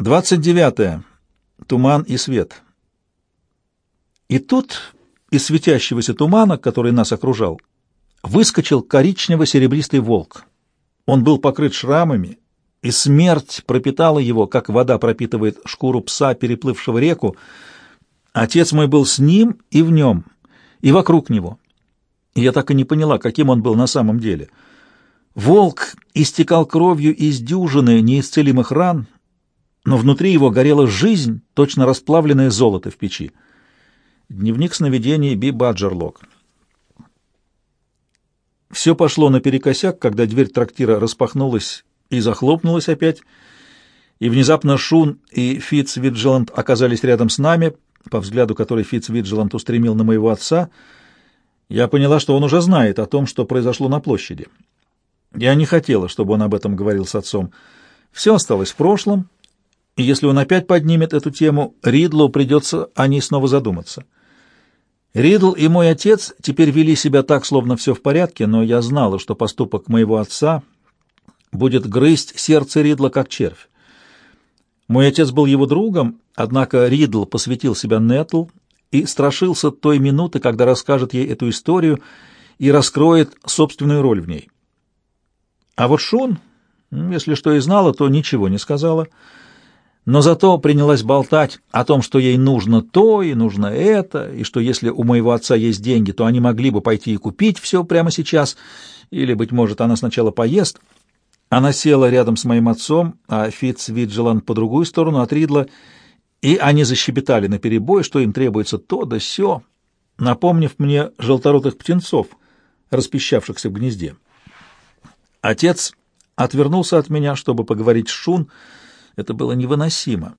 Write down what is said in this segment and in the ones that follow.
Двадцать девятое. Туман и свет. И тут из светящегося тумана, который нас окружал, выскочил коричнево-серебристый волк. Он был покрыт шрамами, и смерть пропитала его, как вода пропитывает шкуру пса, переплывшего реку. Отец мой был с ним и в нем, и вокруг него. И я так и не поняла, каким он был на самом деле. Волк истекал кровью из дюжины неисцелимых ран, но внутри его горела жизнь, точно расплавленное золото в печи. Дневник сновидений Би Баджерлок. Все пошло наперекосяк, когда дверь трактира распахнулась и захлопнулась опять, и внезапно Шун и Фитц Виджиланд оказались рядом с нами, по взгляду которой Фитц Виджиланд устремил на моего отца, я поняла, что он уже знает о том, что произошло на площади. Я не хотела, чтобы он об этом говорил с отцом. Все осталось в прошлом, и если он опять поднимет эту тему, Ридлу придется о ней снова задуматься. Ридл и мой отец теперь вели себя так, словно все в порядке, но я знала, что поступок моего отца будет грызть сердце Ридла как червь. Мой отец был его другом, однако Ридл посвятил себя Нетл и страшился той минуты, когда расскажет ей эту историю и раскроет собственную роль в ней. А вот Шун, если что и знала, то ничего не сказала — но зато принялась болтать о том, что ей нужно то и нужно это, и что если у моего отца есть деньги, то они могли бы пойти и купить все прямо сейчас, или, быть может, она сначала поест. Она села рядом с моим отцом, а Фитц Виджелан по другую сторону от Ридла, и они защебетали наперебой, что им требуется то да сё, напомнив мне желторотых птенцов, распищавшихся в гнезде. Отец отвернулся от меня, чтобы поговорить с Шун, — это было невыносимо.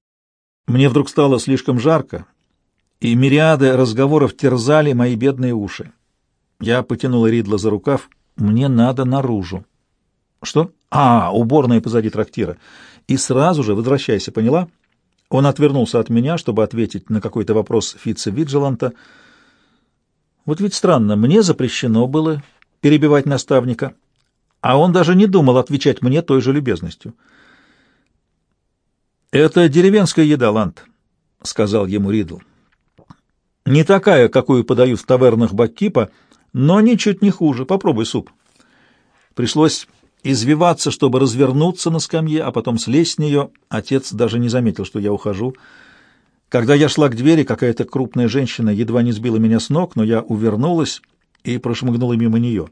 Мне вдруг стало слишком жарко, и мириады разговоров терзали мои бедные уши. Я потянула Ридла за рукав. «Мне надо наружу». «Что?» «А, уборная позади трактира. И сразу же возвращайся, поняла?» Он отвернулся от меня, чтобы ответить на какой-то вопрос Фитца Виджеланта. Вот ведь странно, мне запрещено было перебивать наставника, а он даже не думал отвечать мне той же любезностью. «Это деревенская еда, Ланд», — сказал ему Ридл. «Не такая, какую подают в тавернах Баккипа, но ничуть не хуже. Попробуй суп». Пришлось извиваться, чтобы развернуться на скамье, а потом слезть с нее. Отец даже не заметил, что я ухожу. Когда я шла к двери, какая-то крупная женщина едва не сбила меня с ног, но я увернулась и прошмыгнула мимо нее.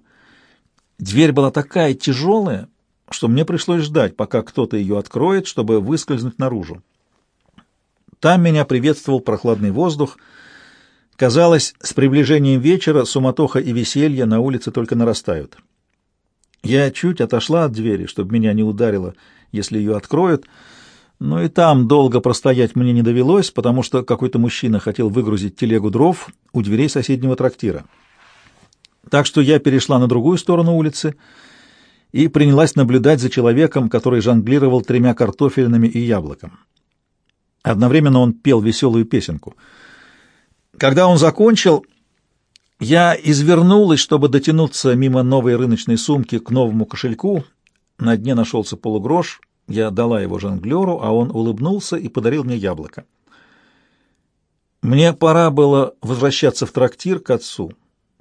Дверь была такая тяжелая, что мне пришлось ждать, пока кто-то ее откроет, чтобы выскользнуть наружу. Там меня приветствовал прохладный воздух. Казалось, с приближением вечера суматоха и веселье на улице только нарастают. Я чуть отошла от двери, чтобы меня не ударило, если ее откроют, но и там долго простоять мне не довелось, потому что какой-то мужчина хотел выгрузить телегу дров у дверей соседнего трактира. Так что я перешла на другую сторону улицы — и принялась наблюдать за человеком, который жонглировал тремя картофельными и яблоком. Одновременно он пел веселую песенку. Когда он закончил, я извернулась, чтобы дотянуться мимо новой рыночной сумки к новому кошельку. На дне нашелся полугрош. Я дала его жонглеру, а он улыбнулся и подарил мне яблоко. Мне пора было возвращаться в трактир к отцу.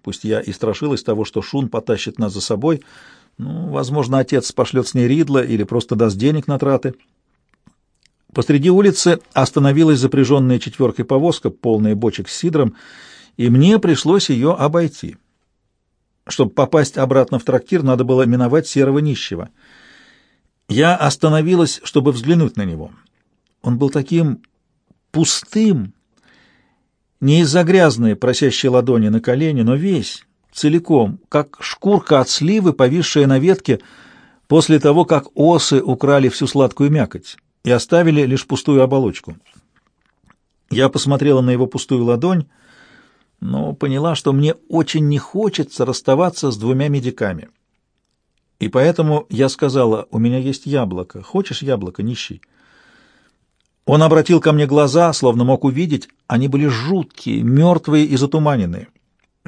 Пусть я и страшилась того, что Шун потащит нас за собой — ну, возможно, отец пошлет с ней Ридла или просто даст денег на траты. Посреди улицы остановилась запряженная четверкой повозка, полная бочек с сидром, и мне пришлось ее обойти. Чтобы попасть обратно в трактир, надо было миновать серого нищего. Я остановилась, чтобы взглянуть на него. Он был таким пустым, не из-за грязной, просящей ладони на колени, но весь, целиком, как шкурка от сливы, повисшая на ветке, после того, как осы украли всю сладкую мякоть и оставили лишь пустую оболочку. Я посмотрела на его пустую ладонь, но поняла, что мне очень не хочется расставаться с двумя медиками. И поэтому я сказала, у меня есть яблоко. Хочешь яблоко, нищий? Он обратил ко мне глаза, словно мог увидеть. Они были жуткие, мертвые и затуманенные.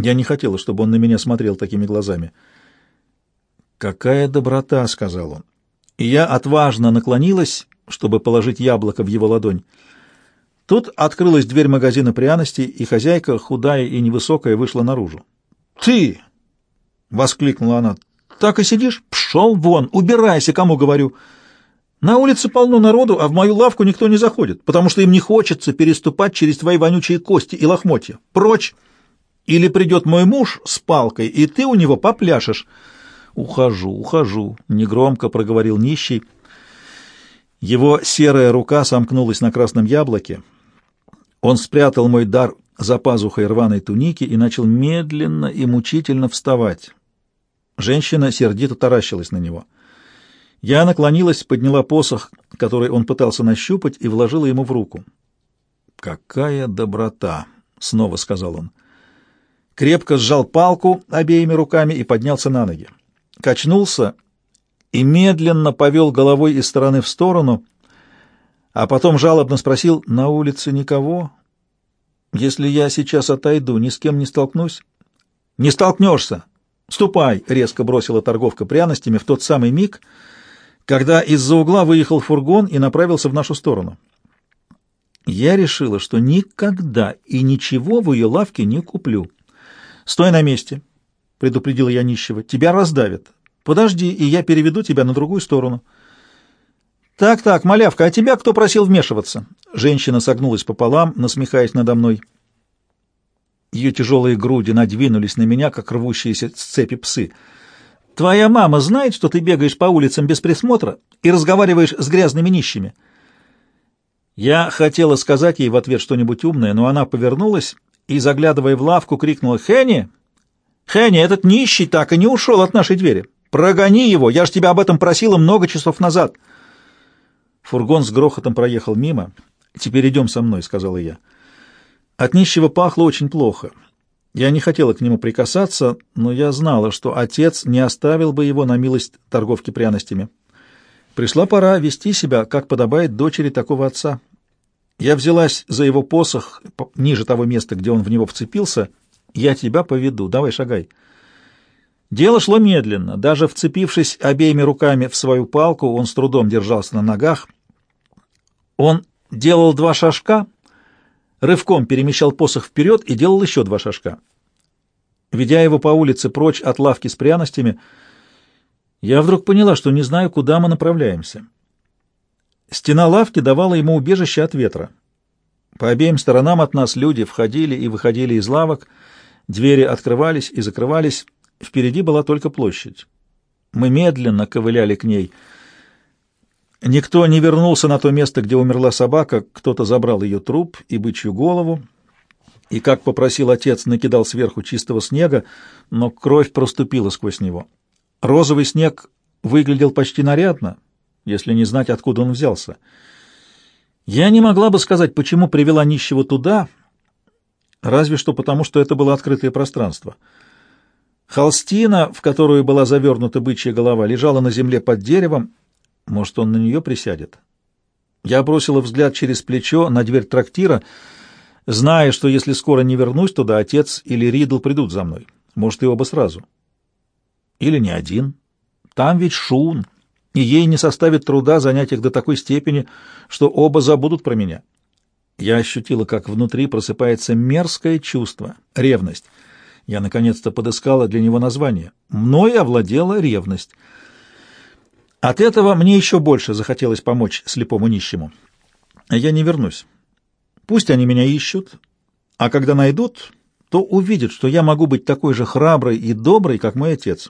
Я не хотела, чтобы он на меня смотрел такими глазами. «Какая доброта!» — сказал он. И я отважно наклонилась, чтобы положить яблоко в его ладонь. Тут открылась дверь магазина пряностей, и хозяйка, худая и невысокая, вышла наружу. «Ты!» — воскликнула она. «Так и сидишь? Пшел вон! Убирайся, кому говорю!» На улице полно народу, а в мою лавку никто не заходит, потому что им не хочется переступать через твои вонючие кости и лохмотья. Прочь! Или придет мой муж с палкой, и ты у него попляшешь. Ухожу, ухожу, — негромко проговорил нищий. Его серая рука сомкнулась на красном яблоке. Он спрятал мой дар за пазухой рваной туники и начал медленно и мучительно вставать. Женщина сердито таращилась на него — я наклонилась, подняла посох, который он пытался нащупать, и вложила ему в руку. «Какая доброта!» — снова сказал он. Крепко сжал палку обеими руками и поднялся на ноги. Качнулся и медленно повел головой из стороны в сторону, а потом жалобно спросил, «На улице никого? Если я сейчас отойду, ни с кем не столкнусь?» «Не столкнешься! Ступай!» — резко бросила торговка пряностями в тот самый миг, — когда из-за угла выехал фургон и направился в нашу сторону. Я решила, что никогда и ничего в ее лавке не куплю. «Стой на месте», — предупредила я нищего, — «тебя раздавят. Подожди, и я переведу тебя на другую сторону». «Так-так, малявка, а тебя кто просил вмешиваться?» Женщина согнулась пополам, насмехаясь надо мной. Ее тяжелые груди надвинулись на меня, как рвущиеся с цепи псы — Твоя мама знает, что ты бегаешь по улицам без присмотра и разговариваешь с грязными нищими?» Я хотела сказать ей в ответ что-нибудь умное, но она повернулась и, заглядывая в лавку, крикнула «Хенни! Хенни, этот нищий так и не ушел от нашей двери! Прогони его! Я ж тебя об этом просила много часов назад!» Фургон с грохотом проехал мимо. «Теперь идем со мной», — сказала я. От нищего пахло очень плохо. Я не хотела к нему прикасаться, но я знала, что отец не оставил бы его на милость торговки пряностями. Пришла пора вести себя, как подобает дочери такого отца. Я взялась за его посох ниже того места, где он в него вцепился. «Я тебя поведу, давай шагай». Дело шло медленно. Даже вцепившись обеими руками в свою палку, он с трудом держался на ногах. Он делал два шажка — рывком перемещал посох вперед и делал еще два шажка. Ведя его по улице прочь от лавки с пряностями, я вдруг поняла, что не знаю, куда мы направляемся. Стена лавки давала ему убежище от ветра. По обеим сторонам от нас люди входили и выходили из лавок, двери открывались и закрывались, впереди была только площадь. Мы медленно ковыляли к ней — Никто не вернулся на то место, где умерла собака, кто-то забрал ее труп и бычью голову, и, как попросил отец, накидал сверху чистого снега, но кровь проступила сквозь него. Розовый снег выглядел почти нарядно, если не знать, откуда он взялся. Я не могла бы сказать, почему привела нищего туда, разве что потому, что это было открытое пространство. Холстина, в которую была завернута бычья голова, лежала на земле под деревом, может, он на нее присядет? Я бросила взгляд через плечо на дверь трактира, зная, что если скоро не вернусь туда, отец или Ридл придут за мной. Может, и оба сразу. Или не один. Там ведь шун, и ей не составит труда занять их до такой степени, что оба забудут про меня. Я ощутила, как внутри просыпается мерзкое чувство — ревность. Я наконец-то подыскала для него название. Мной овладела ревность — от этого мне еще больше захотелось помочь слепому нищему. Я не вернусь. Пусть они меня ищут, а когда найдут, то увидят, что я могу быть такой же храброй и доброй, как мой отец.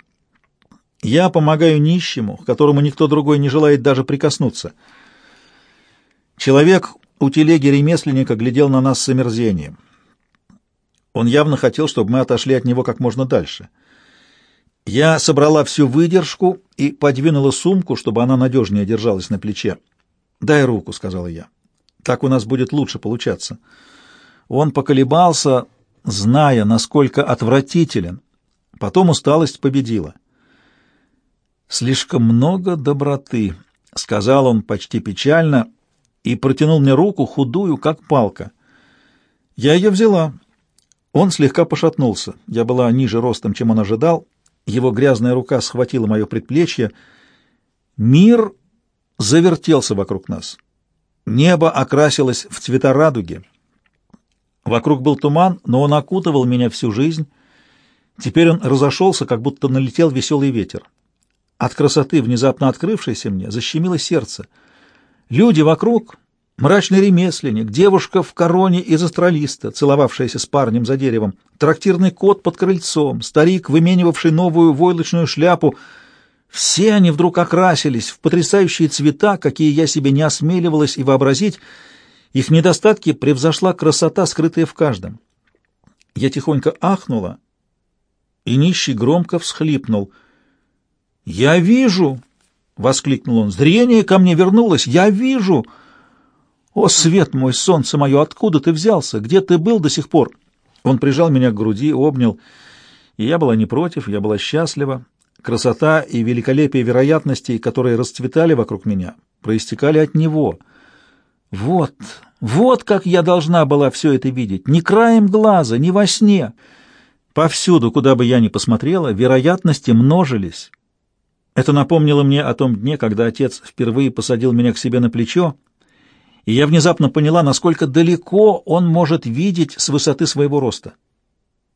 Я помогаю нищему, которому никто другой не желает даже прикоснуться. Человек у телеги ремесленника глядел на нас с омерзением. Он явно хотел, чтобы мы отошли от него как можно дальше — я собрала всю выдержку и подвинула сумку, чтобы она надежнее держалась на плече. «Дай руку», — сказала я. «Так у нас будет лучше получаться». Он поколебался, зная, насколько отвратителен. Потом усталость победила. «Слишком много доброты», — сказал он почти печально и протянул мне руку, худую, как палка. Я ее взяла. Он слегка пошатнулся. Я была ниже ростом, чем он ожидал, его грязная рука схватила мое предплечье. Мир завертелся вокруг нас. Небо окрасилось в цвета радуги. Вокруг был туман, но он окутывал меня всю жизнь. Теперь он разошелся, как будто налетел веселый ветер. От красоты, внезапно открывшейся мне, защемило сердце. Люди вокруг, мрачный ремесленник, девушка в короне из астралиста, целовавшаяся с парнем за деревом, трактирный кот под крыльцом, старик, выменивавший новую войлочную шляпу — все они вдруг окрасились в потрясающие цвета, какие я себе не осмеливалась и вообразить. Их недостатки превзошла красота, скрытая в каждом. Я тихонько ахнула, и нищий громко всхлипнул. «Я вижу!» — воскликнул он. «Зрение ко мне вернулось! Я вижу!» «О, свет мой, солнце мое, откуда ты взялся? Где ты был до сих пор?» Он прижал меня к груди, обнял, и я была не против, я была счастлива. Красота и великолепие вероятностей, которые расцветали вокруг меня, проистекали от него. Вот, вот как я должна была все это видеть, ни краем глаза, ни во сне. Повсюду, куда бы я ни посмотрела, вероятности множились. Это напомнило мне о том дне, когда отец впервые посадил меня к себе на плечо, и я внезапно поняла, насколько далеко он может видеть с высоты своего роста.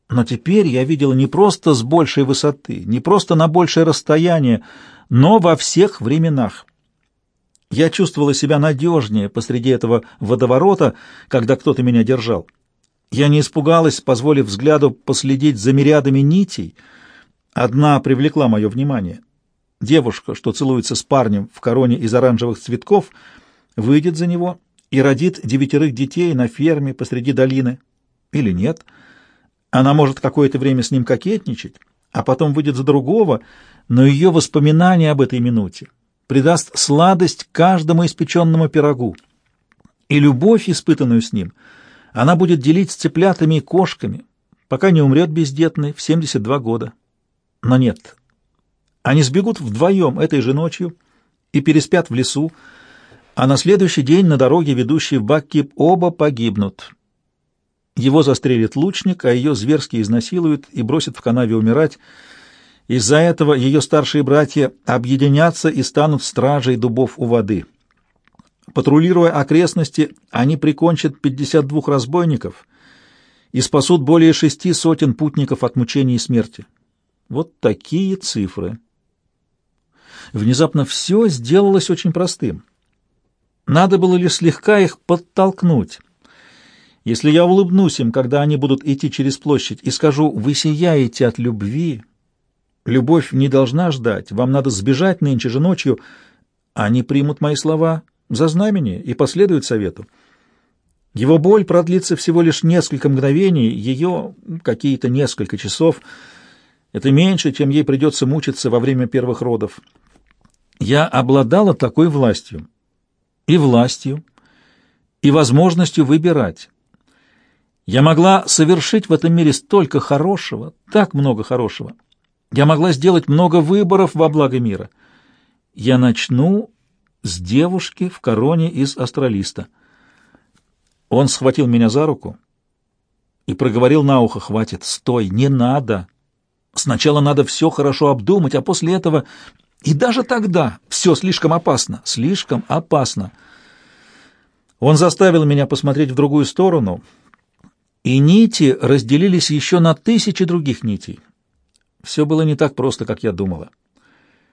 Но теперь я видела не просто с большей высоты, не просто на большее расстояние, но во всех временах. Я чувствовала себя надежнее посреди этого водоворота, когда кто-то меня держал. Я не испугалась, позволив взгляду последить за мириадами нитей. Одна привлекла мое внимание. Девушка, что целуется с парнем в короне из оранжевых цветков, выйдет за него и родит девятерых детей на ферме посреди долины. Или нет — она может какое-то время с ним кокетничать, а потом выйдет за другого, но ее воспоминание об этой минуте придаст сладость каждому испеченному пирогу. И любовь, испытанную с ним, она будет делить с цыплятами и кошками, пока не умрет бездетной в 72 года. Но нет. Они сбегут вдвоем этой же ночью и переспят в лесу, а на следующий день на дороге, ведущей в Баккип, оба погибнут. Его застрелит лучник, а ее зверски изнасилуют и бросят в канаве умирать. Из-за этого ее старшие братья объединятся и станут стражей дубов у воды. Патрулируя окрестности, они прикончат 52 разбойников и спасут более шести сотен путников от мучений и смерти. Вот такие цифры. Внезапно все сделалось очень простым. Надо было лишь слегка их подтолкнуть. Если я улыбнусь им, когда они будут идти через площадь, и скажу «Вы сияете от любви», любовь не должна ждать, вам надо сбежать нынче же ночью, они примут мои слова за знамение и последуют совету. Его боль продлится всего лишь несколько мгновений, ее какие-то несколько часов. Это меньше, чем ей придется мучиться во время первых родов. Я обладала такой властью. И властью, и возможностью выбирать. Я могла совершить в этом мире столько хорошего, так много хорошего. Я могла сделать много выборов во благо мира. Я начну с девушки в короне из астралиста. Он схватил меня за руку и проговорил на ухо, «Хватит, стой, не надо. Сначала надо все хорошо обдумать, а после этого... И даже тогда все слишком опасно, слишком опасно». Он заставил меня посмотреть в другую сторону — и нити разделились еще на тысячи других нитей. Все было не так просто, как я думала.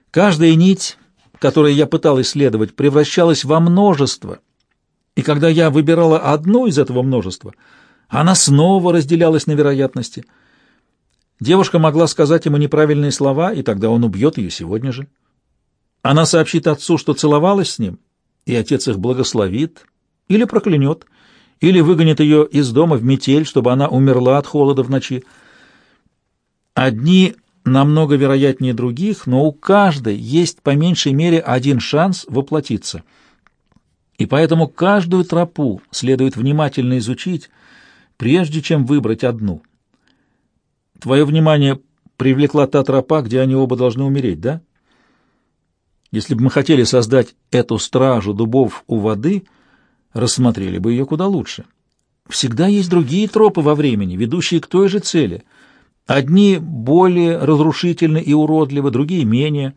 Каждая нить, которой я пыталась следовать, превращалась во множество, и когда я выбирала одну из этого множества, она снова разделялась на вероятности. Девушка могла сказать ему неправильные слова, и тогда он убьет ее сегодня же. Она сообщит отцу, что целовалась с ним, и отец их благословит или проклянет — или выгонит ее из дома в метель, чтобы она умерла от холода в ночи. Одни намного вероятнее других, но у каждой есть по меньшей мере один шанс воплотиться. И поэтому каждую тропу следует внимательно изучить, прежде чем выбрать одну. Твое внимание привлекла та тропа, где они оба должны умереть, да? Если бы мы хотели создать эту стражу дубов у воды — рассмотрели бы ее куда лучше. Всегда есть другие тропы во времени, ведущие к той же цели. Одни более разрушительны и уродливы, другие менее.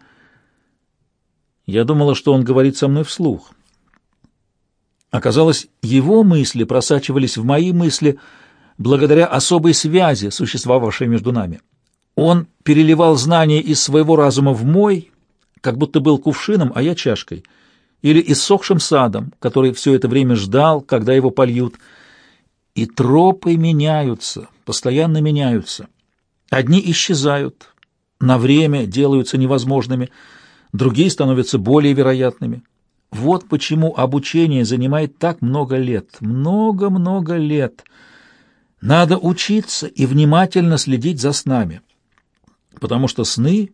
Я думала, что он говорит со мной вслух. Оказалось, его мысли просачивались в мои мысли благодаря особой связи, существовавшей между нами. Он переливал знания из своего разума в мой, как будто был кувшином, а я чашкой, или иссохшим садом, который все это время ждал, когда его польют. И тропы меняются, постоянно меняются. Одни исчезают, на время делаются невозможными, другие становятся более вероятными. Вот почему обучение занимает так много лет, много-много лет. Надо учиться и внимательно следить за снами, потому что сны,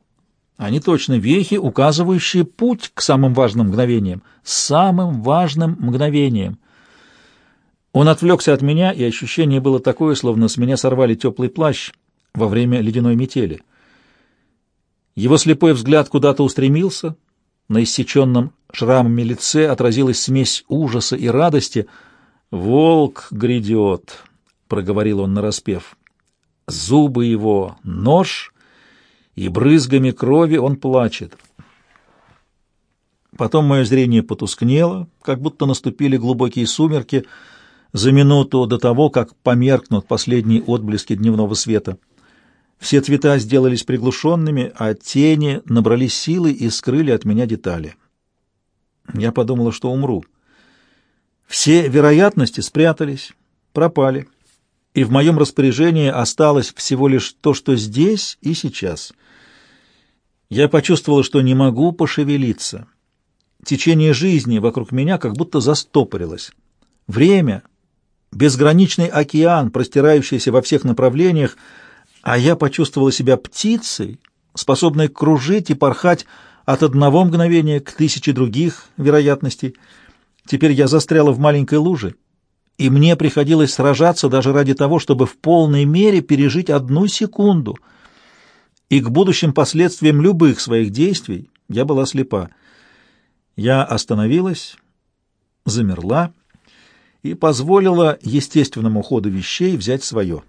они точно вехи, указывающие путь к самым важным мгновениям, самым важным мгновениям. Он отвлекся от меня, и ощущение было такое, словно с меня сорвали теплый плащ во время ледяной метели. Его слепой взгляд куда-то устремился, на иссеченном шрамами лице отразилась смесь ужаса и радости. «Волк грядет», — проговорил он нараспев. «Зубы его — нож, и брызгами крови он плачет». Потом мое зрение потускнело, как будто наступили глубокие сумерки за минуту до того, как померкнут последние отблески дневного света. Все цвета сделались приглушенными, а тени набрались силы и скрыли от меня детали. Я подумала, что умру. Все вероятности спрятались, пропали, и в моем распоряжении осталось всего лишь то, что здесь и сейчас. Я почувствовала, что не могу пошевелиться. Течение жизни вокруг меня как будто застопорилось. Время, безграничный океан, простирающийся во всех направлениях, а я почувствовала себя птицей, способной кружить и порхать от одного мгновения к тысяче других вероятностей. Теперь я застряла в маленькой луже, и мне приходилось сражаться даже ради того, чтобы в полной мере пережить одну секунду. И к будущим последствиям любых своих действий я была слепа. Я остановилась, замерла и позволила естественному ходу вещей взять свое.